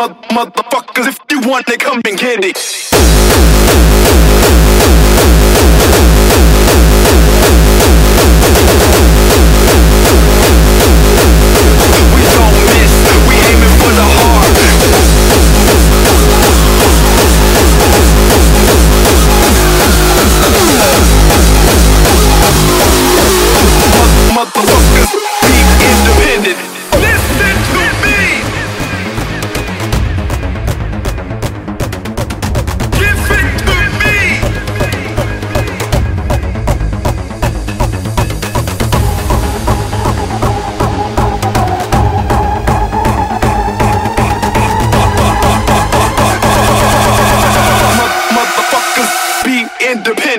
mother, motherfuckers, if you want it, come and get it.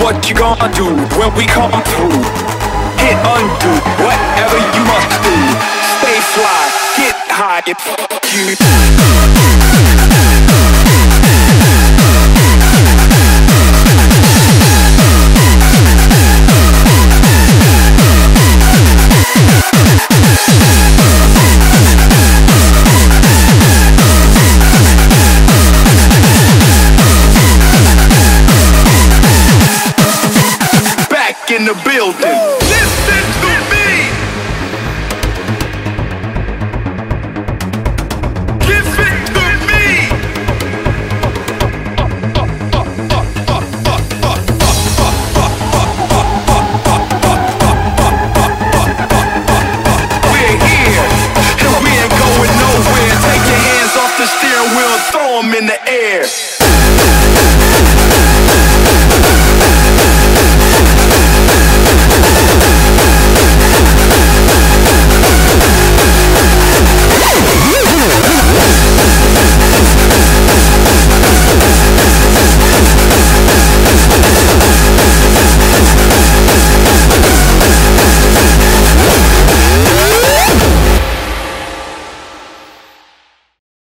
What you gonna do when we come through? Hit undo, whatever you must do. Stay fly, get high, the building. Listen to me. Give it to me. We're here, and we ain't going nowhere. Take your hands off the steering wheel, throw them in the air.